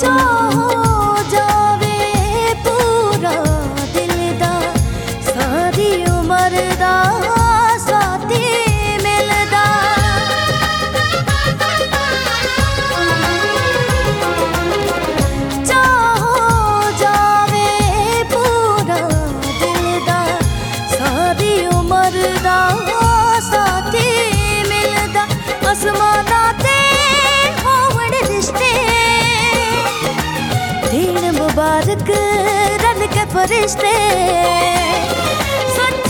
Chao. स्वर्ग रल के फरिश्ते। सच